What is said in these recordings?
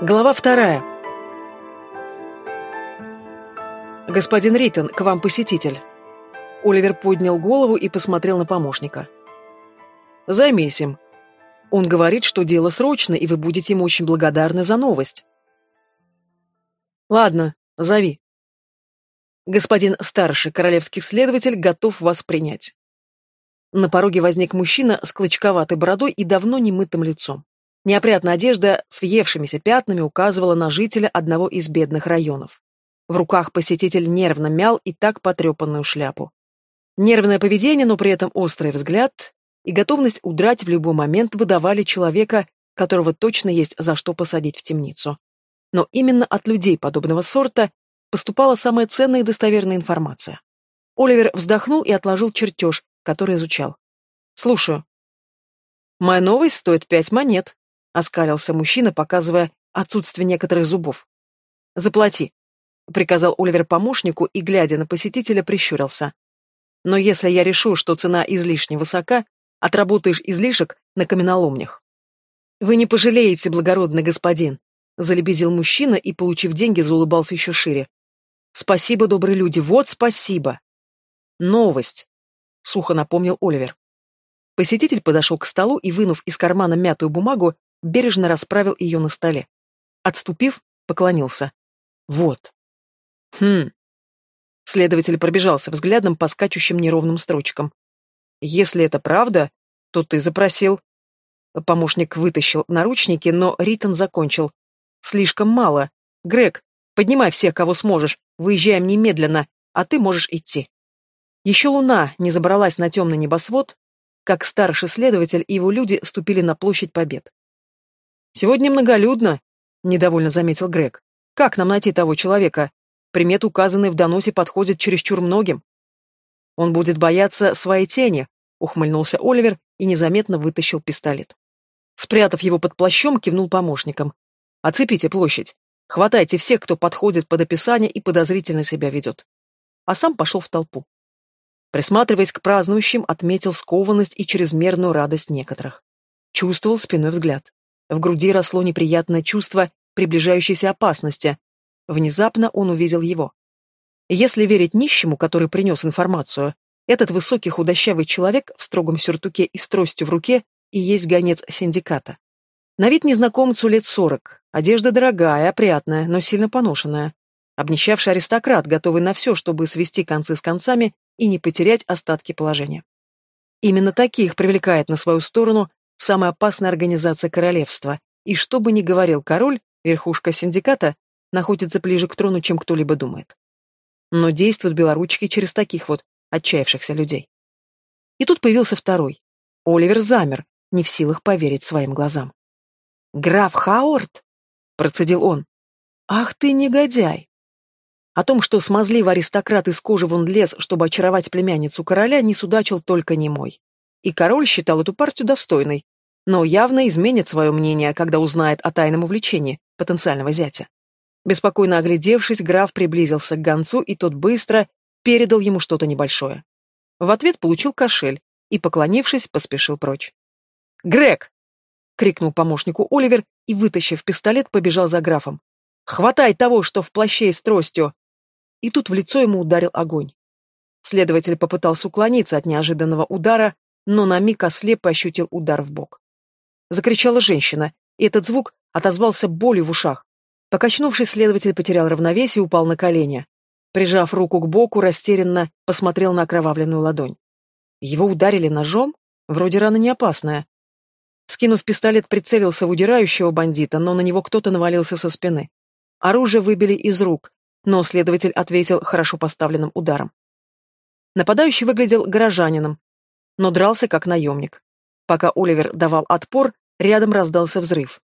Глава вторая. «Господин Риттон, к вам посетитель». Оливер поднял голову и посмотрел на помощника. «Займись им. Он говорит, что дело срочно, и вы будете ему очень благодарны за новость». «Ладно, зови». «Господин старший королевский следователь готов вас принять». На пороге возник мужчина с клочковатой бородой и давно немытым лицом. Неопрятная одежда с въевшимися пятнами указывала на жителя одного из бедных районов. В руках посетитель нервно мял и так потрепанную шляпу. Нервное поведение, но при этом острый взгляд и готовность удрать в любой момент выдавали человека, которого точно есть за что посадить в темницу. Но именно от людей подобного сорта поступала самая ценная и достоверная информация. Оливер вздохнул и отложил чертеж, который изучал. «Слушаю». «Моя новость стоит пять монет», — оскалился мужчина, показывая отсутствие некоторых зубов. «Заплати», — приказал Оливер помощнику и, глядя на посетителя, прищурился. «Но если я решу, что цена излишне высока, отработаешь излишек на каменоломнях». «Вы не пожалеете, благородный господин», — залебезил мужчина и, получив деньги, заулыбался еще шире. «Спасибо, добрые люди, вот спасибо!» «Новость», — сухо напомнил Оливер. Посетитель подошел к столу и, вынув из кармана мятую бумагу, бережно расправил ее на столе. Отступив, поклонился. Вот. Хм. Следователь пробежался взглядом по скачущим неровным строчкам. Если это правда, то ты запросил... Помощник вытащил наручники, но Ритон закончил. Слишком мало. Грег, поднимай всех, кого сможешь. Выезжаем немедленно, а ты можешь идти. Еще луна не забралась на темный небосвод, как старший следователь и его люди ступили на площадь Побед. «Сегодня многолюдно», — недовольно заметил Грег. «Как нам найти того человека? Примет, указанные в доносе, подходит чересчур многим». «Он будет бояться своей тени», — ухмыльнулся Оливер и незаметно вытащил пистолет. Спрятав его под плащом, кивнул помощникам. «Оцепите площадь. Хватайте всех, кто подходит под описание и подозрительно себя ведет». А сам пошел в толпу. Присматриваясь к празднующим, отметил скованность и чрезмерную радость некоторых. Чувствовал спиной взгляд. В груди росло неприятное чувство приближающейся опасности. Внезапно он увидел его. Если верить нищему, который принес информацию, этот высокий худощавый человек в строгом сюртуке и с тростью в руке и есть гонец синдиката. На вид незнакомцу лет сорок, одежда дорогая, опрятная, но сильно поношенная. Обнищавший аристократ, готовый на все, чтобы свести концы с концами и не потерять остатки положения. Именно таких привлекает на свою сторону самая опасная организация королевства, и что бы ни говорил король, верхушка синдиката находится ближе к трону, чем кто-либо думает. Но действуют белоручки через таких вот отчаявшихся людей. И тут появился второй. Оливер замер, не в силах поверить своим глазам. «Граф Хаорт?» — процедил он. «Ах ты негодяй!» О том, что смазливый аристократ из кожи вон лез, чтобы очаровать племянницу короля, не судачил только немой. И король считал эту партию достойной, но явно изменит свое мнение, когда узнает о тайном увлечении потенциального зятя. Беспокойно оглядевшись, граф приблизился к гонцу, и тот быстро передал ему что-то небольшое. В ответ получил кошель и, поклонившись, поспешил прочь. «Грег!» — крикнул помощнику Оливер и, вытащив пистолет, побежал за графом. «Хватай того, что в плаще с тростью!» И тут в лицо ему ударил огонь. Следователь попытался уклониться от неожиданного удара, но на миг ослеп и ощутил удар в бок. Закричала женщина, и этот звук отозвался болью в ушах. Покачнувшись, следователь потерял равновесие и упал на колени. Прижав руку к боку, растерянно посмотрел на окровавленную ладонь. Его ударили ножом? Вроде рана не опасная. Скинув пистолет, прицелился в удирающего бандита, но на него кто-то навалился со спины. Оружие выбили из рук, но следователь ответил хорошо поставленным ударом. Нападающий выглядел горожанином, но дрался как наемник. Пока Оливер давал отпор, рядом раздался взрыв.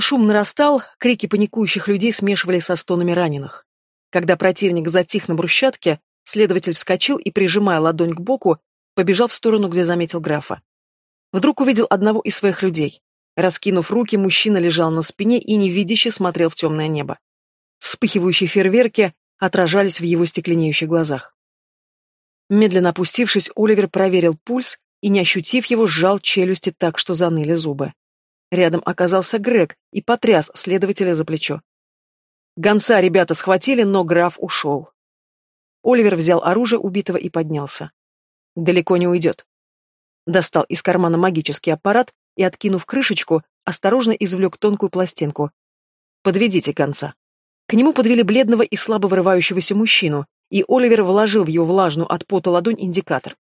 Шум нарастал, крики паникующих людей смешивались со стонами раненых. Когда противник затих на брусчатке, следователь вскочил и, прижимая ладонь к боку, побежал в сторону, где заметил графа. Вдруг увидел одного из своих людей. Раскинув руки, мужчина лежал на спине и невидяще смотрел в темное небо. Вспыхивающие фейерверки отражались в его стекленеющих глазах. Медленно опустившись, Оливер проверил пульс и, не ощутив его, сжал челюсти так, что заныли зубы. Рядом оказался Грег и потряс следователя за плечо. Гонца ребята схватили, но граф ушел. Оливер взял оружие убитого и поднялся. Далеко не уйдет. Достал из кармана магический аппарат и, откинув крышечку, осторожно извлек тонкую пластинку. «Подведите конца». К нему подвели бледного и слабо вырывающегося мужчину, и Оливер вложил в его влажную от пота ладонь индикатор.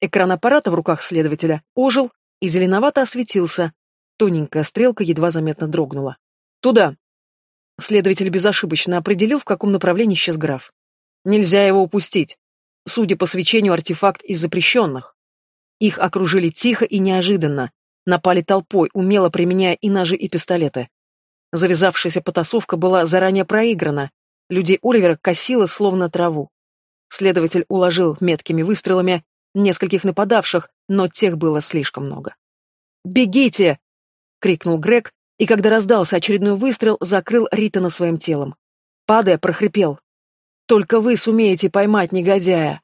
Экран аппарата в руках следователя ожил и зеленовато осветился. Тоненькая стрелка едва заметно дрогнула. «Туда!» Следователь безошибочно определил, в каком направлении исчез граф. Нельзя его упустить. Судя по свечению, артефакт из запрещенных. Их окружили тихо и неожиданно, напали толпой, умело применяя и ножи, и пистолеты. Завязавшаяся потасовка была заранее проиграна, людей Оливера косило словно траву. Следователь уложил меткими выстрелами нескольких нападавших, но тех было слишком много. «Бегите!» — крикнул Грег, и когда раздался очередной выстрел, закрыл Ритана своим телом. Падая, прохрипел. «Только вы сумеете поймать негодяя!»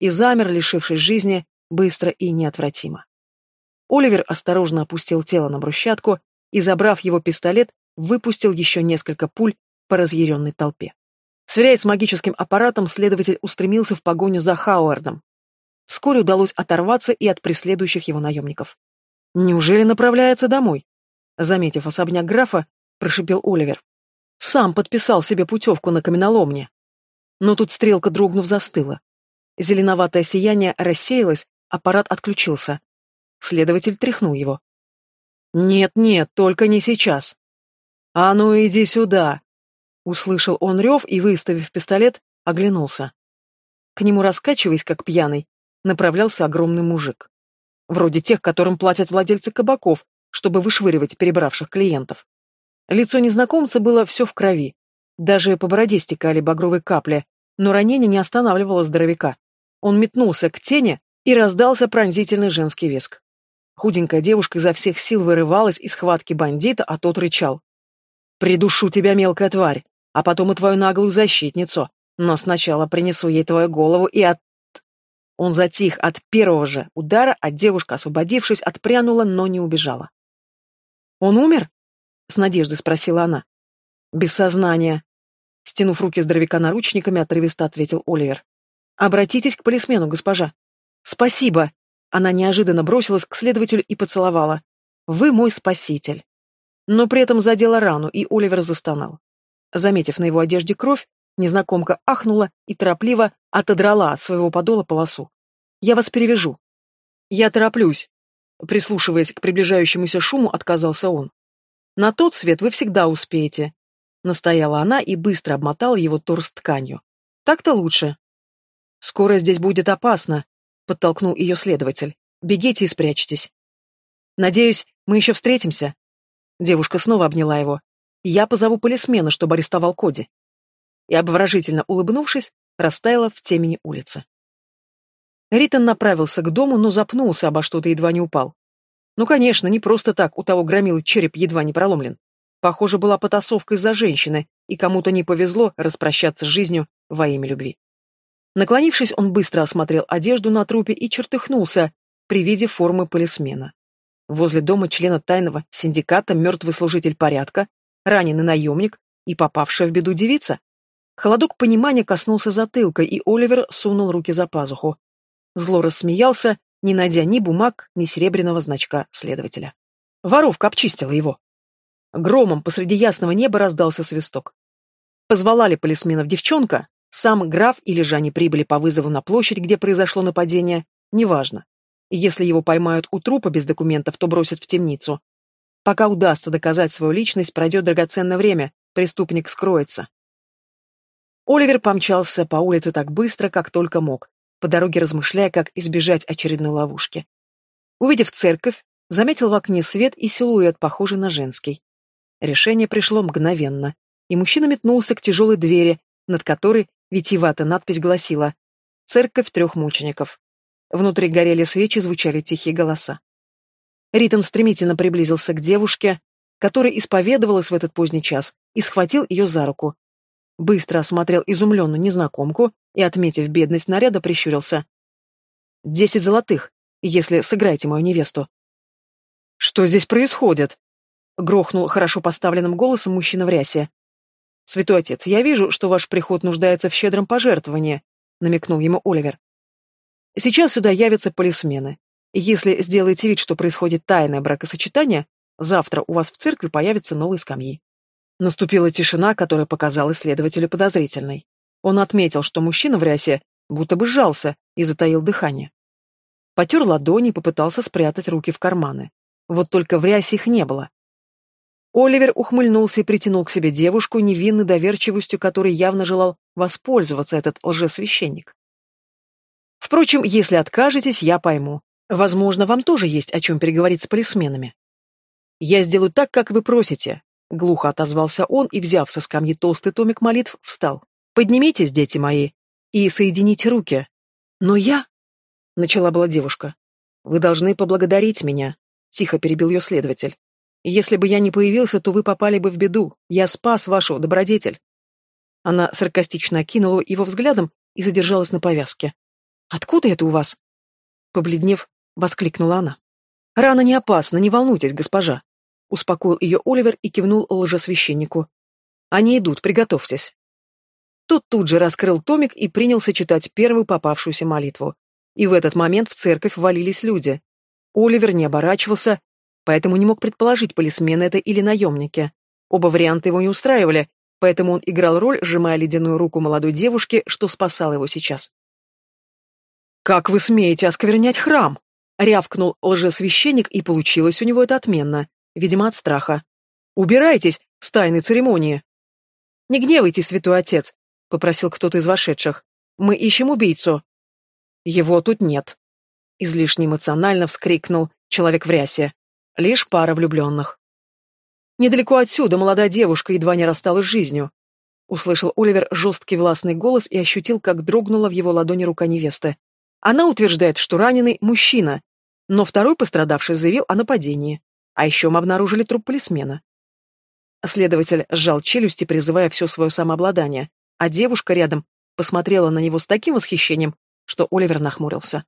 И замер, лишившись жизни, быстро и неотвратимо. Оливер осторожно опустил тело на брусчатку и, забрав его пистолет, выпустил еще несколько пуль по разъяренной толпе. Сверяясь с магическим аппаратом, следователь устремился в погоню за Хауардом. Вскоре удалось оторваться и от преследующих его наемников. «Неужели направляется домой?» Заметив особняк графа, прошипел Оливер. Сам подписал себе путевку на каменоломне. Но тут стрелка, дрогнув, застыла. Зеленоватое сияние рассеялось, аппарат отключился. Следователь тряхнул его. «Нет-нет, только не сейчас». «А ну иди сюда!» Услышал он рев и, выставив пистолет, оглянулся. К нему, раскачиваясь, как пьяный, направлялся огромный мужик. Вроде тех, которым платят владельцы кабаков, чтобы вышвыривать перебравших клиентов. Лицо незнакомца было все в крови. Даже по бороде стекали багровые капли, но ранение не останавливало здоровяка. Он метнулся к тени, и раздался пронзительный женский веск. Худенькая девушка изо всех сил вырывалась из схватки бандита, а тот рычал. «Придушу тебя, мелкая тварь, а потом и твою наглую защитницу, но сначала принесу ей твою голову и от...» Он затих от первого же удара, а девушка, освободившись, отпрянула, но не убежала. «Он умер?» — с надеждой спросила она. «Без сознания». Стянув руки здоровяка наручниками, отрывисто ответил Оливер. «Обратитесь к полисмену, госпожа». «Спасибо!» Она неожиданно бросилась к следователю и поцеловала. «Вы мой спаситель». Но при этом задела рану, и Оливер застонал. Заметив на его одежде кровь, незнакомка ахнула и торопливо отодрала от своего подола полосу. «Я вас перевяжу». «Я тороплюсь», Прислушиваясь к приближающемуся шуму, отказался он. «На тот свет вы всегда успеете», — настояла она и быстро обмотала его торс тканью. «Так-то лучше». «Скоро здесь будет опасно», — подтолкнул ее следователь. «Бегите и спрячьтесь». «Надеюсь, мы еще встретимся». Девушка снова обняла его. «Я позову полисмена, чтобы арестовал Коди». И, обворожительно улыбнувшись, растаяла в темени улицы. Ритон направился к дому, но запнулся обо что-то едва не упал. Ну, конечно, не просто так у того громил череп едва не проломлен. Похоже, была потасовка из-за женщины, и кому-то не повезло распрощаться с жизнью во имя любви. Наклонившись, он быстро осмотрел одежду на трупе и чертыхнулся при виде формы полисмена. Возле дома члена тайного синдиката мертвый служитель порядка, раненый наемник и попавшая в беду девица. Холодок понимания коснулся затылка, и Оливер сунул руки за пазуху. Зло рассмеялся, не найдя ни бумаг, ни серебряного значка следователя. Воровка обчистила его. Громом посреди ясного неба раздался свисток. Позвала ли полисменов девчонка, сам граф или же они прибыли по вызову на площадь, где произошло нападение, неважно. Если его поймают у трупа без документов, то бросят в темницу. Пока удастся доказать свою личность, пройдет драгоценное время, преступник скроется. Оливер помчался по улице так быстро, как только мог, по дороге размышляя, как избежать очередной ловушки. Увидев церковь, заметил в окне свет и силуэт, похожий на женский. Решение пришло мгновенно, и мужчина метнулся к тяжелой двери, над которой витиеватая надпись гласила «Церковь трех мучеников». Внутри горели свечи, звучали тихие голоса. Ритон стремительно приблизился к девушке, которая исповедовалась в этот поздний час, и схватил ее за руку. Быстро осмотрел изумленную незнакомку и, отметив бедность наряда, прищурился. «Десять золотых, если сыграете мою невесту». «Что здесь происходит?» Грохнул хорошо поставленным голосом мужчина в рясе. «Святой отец, я вижу, что ваш приход нуждается в щедром пожертвовании», — намекнул ему Оливер. «Сейчас сюда явятся полисмены. Если сделаете вид, что происходит тайное бракосочетание, завтра у вас в церкви появятся новые скамьи». Наступила тишина, которая показалась следователю подозрительной. Он отметил, что мужчина в рясе будто бы сжался и затаил дыхание. Потер ладони и попытался спрятать руки в карманы. Вот только в рясе их не было. Оливер ухмыльнулся и притянул к себе девушку, невинной доверчивостью которой явно желал воспользоваться этот лжесвященник. Впрочем, если откажетесь, я пойму. Возможно, вам тоже есть о чем переговорить с полисменами. Я сделаю так, как вы просите, — глухо отозвался он и, взяв со скамьи толстый томик молитв, встал. Поднимитесь, дети мои, и соедините руки. Но я... — начала была девушка. Вы должны поблагодарить меня, — тихо перебил ее следователь. Если бы я не появился, то вы попали бы в беду. Я спас вашу добродетель. Она саркастично окинула его взглядом и задержалась на повязке. «Откуда это у вас?» Побледнев, воскликнула она. «Рана не опасна, не волнуйтесь, госпожа», — успокоил ее Оливер и кивнул лжесвященнику. «Они идут, приготовьтесь». Тот тут же раскрыл томик и принялся читать первую попавшуюся молитву. И в этот момент в церковь валились люди. Оливер не оборачивался, поэтому не мог предположить, полисмены это или наемники. Оба варианта его не устраивали, поэтому он играл роль, сжимая ледяную руку молодой девушки, что спасал его сейчас. «Как вы смеете осквернять храм?» — рявкнул лжесвященник, и получилось у него это отменно, видимо, от страха. «Убирайтесь с тайной церемонии!» «Не гневайтесь, святой отец», — попросил кто-то из вошедших. «Мы ищем убийцу». «Его тут нет», — излишне эмоционально вскрикнул человек в рясе. Лишь пара влюбленных. Недалеко отсюда молодая девушка едва не рассталась с жизнью. Услышал Оливер жесткий властный голос и ощутил, как дрогнула в его ладони рука невесты. Она утверждает, что раненый – мужчина, но второй пострадавший заявил о нападении. А еще мы обнаружили труп полисмена. Следователь сжал челюсти, призывая все свое самообладание, а девушка рядом посмотрела на него с таким восхищением, что Оливер нахмурился.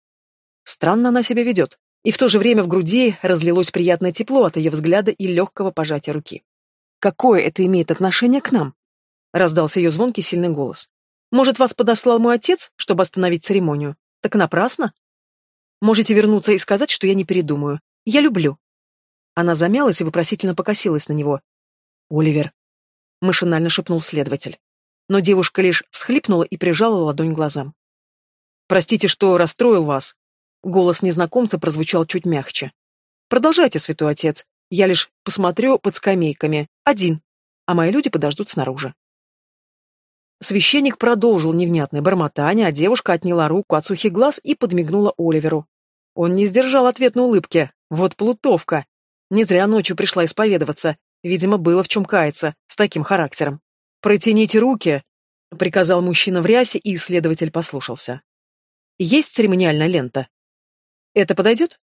Странно она себя ведет и в то же время в груди разлилось приятное тепло от ее взгляда и легкого пожатия руки. «Какое это имеет отношение к нам?» — раздался ее звонкий сильный голос. «Может, вас подослал мой отец, чтобы остановить церемонию? Так напрасно? Можете вернуться и сказать, что я не передумаю. Я люблю». Она замялась и вопросительно покосилась на него. «Оливер», — машинально шепнул следователь. Но девушка лишь всхлипнула и прижала ладонь глазам. «Простите, что расстроил вас», Голос незнакомца прозвучал чуть мягче. «Продолжайте, святой отец. Я лишь посмотрю под скамейками. Один. А мои люди подождут снаружи». Священник продолжил невнятное бормотание, а девушка отняла руку от сухих глаз и подмигнула Оливеру. Он не сдержал ответной улыбки. Вот плутовка. Не зря ночью пришла исповедоваться. Видимо, было в чем каяться, с таким характером. «Протяните руки!» — приказал мужчина в рясе, и исследователь послушался. «Есть церемониальная лента?» «Это подойдет?»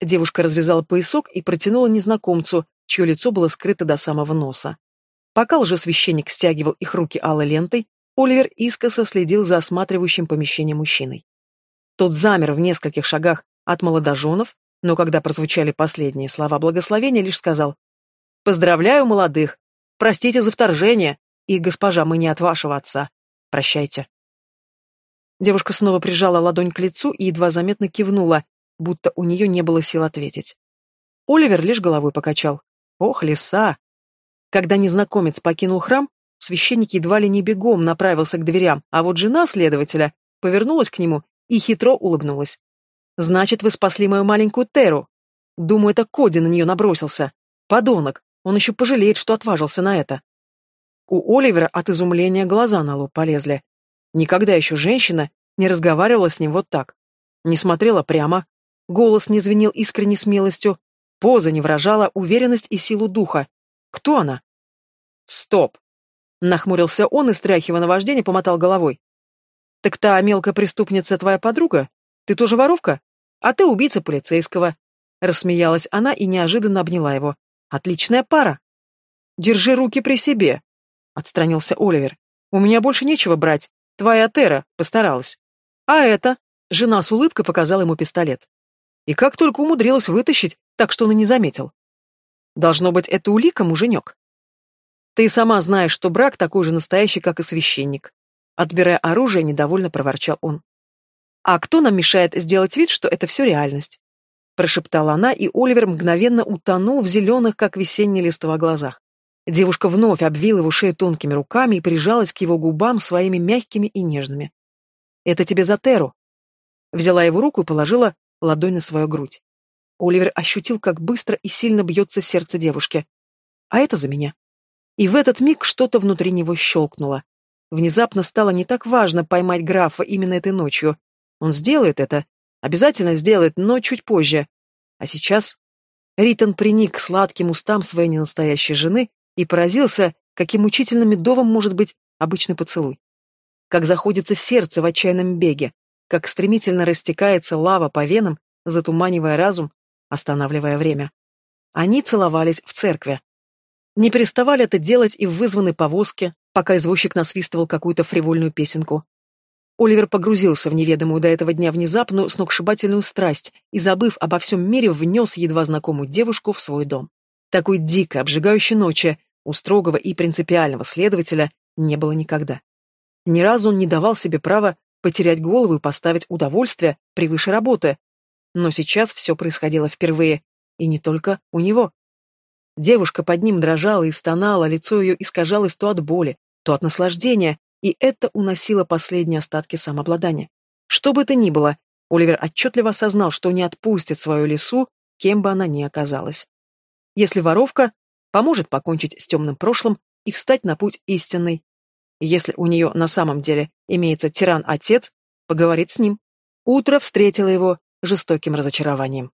Девушка развязала поясок и протянула незнакомцу, чье лицо было скрыто до самого носа. Пока лжесвященник стягивал их руки алой лентой, Оливер искоса следил за осматривающим помещение мужчиной. Тот замер в нескольких шагах от молодоженов, но когда прозвучали последние слова благословения, лишь сказал «Поздравляю молодых! Простите за вторжение, и, госпожа, мы не от вашего отца. Прощайте». Девушка снова прижала ладонь к лицу и едва заметно кивнула, будто у нее не было сил ответить. Оливер лишь головой покачал. Ох, леса! Когда незнакомец покинул храм, священник едва ли не бегом направился к дверям, а вот жена следователя повернулась к нему и хитро улыбнулась. «Значит, вы спасли мою маленькую Теру. Думаю, это Коди на нее набросился. Подонок, он еще пожалеет, что отважился на это». У Оливера от изумления глаза на лоб полезли. Никогда еще женщина не разговаривала с ним вот так. Не смотрела прямо, Голос не звенел искренней смелостью, поза не выражала уверенность и силу духа. Кто она? Стоп! Нахмурился он и, стряхивая на вождение, помотал головой. Так та мелкая преступница твоя подруга? Ты тоже воровка? А ты убийца полицейского. Рассмеялась она и неожиданно обняла его. Отличная пара. Держи руки при себе, отстранился Оливер. У меня больше нечего брать. Твоя Тера постаралась. А это? Жена с улыбкой показала ему пистолет. И как только умудрилась вытащить, так что он и не заметил. Должно быть, это улика, муженек. Ты сама знаешь, что брак такой же настоящий, как и священник. Отбирая оружие, недовольно проворчал он. А кто нам мешает сделать вид, что это все реальность? Прошептала она, и Оливер мгновенно утонул в зеленых, как весенние листва, глазах. Девушка вновь обвила его шею тонкими руками и прижалась к его губам своими мягкими и нежными. «Это тебе за Теру». Взяла его руку и положила ладонь на свою грудь. Оливер ощутил, как быстро и сильно бьется сердце девушки. «А это за меня». И в этот миг что-то внутри него щелкнуло. Внезапно стало не так важно поймать графа именно этой ночью. Он сделает это, обязательно сделает, но чуть позже. А сейчас Ритон приник к сладким устам своей ненастоящей жены и поразился, каким мучительно медовым может быть обычный поцелуй. Как заходится сердце в отчаянном беге, как стремительно растекается лава по венам, затуманивая разум, останавливая время. Они целовались в церкви. Не переставали это делать и в вызванной повозке, пока извозчик насвистывал какую-то фривольную песенку. Оливер погрузился в неведомую до этого дня внезапную сногсшибательную страсть и, забыв обо всем мире, внес едва знакомую девушку в свой дом. Такой дикой, обжигающей ночи у строгого и принципиального следователя не было никогда. Ни разу он не давал себе права потерять голову и поставить удовольствие превыше работы. Но сейчас все происходило впервые, и не только у него. Девушка под ним дрожала и стонала, лицо ее искажалось то от боли, то от наслаждения, и это уносило последние остатки самообладания. Что бы это ни было, Оливер отчетливо осознал, что не отпустит свою лесу, кем бы она ни оказалась если воровка поможет покончить с темным прошлым и встать на путь истинный. Если у нее на самом деле имеется тиран-отец, поговорит с ним. Утро встретило его жестоким разочарованием.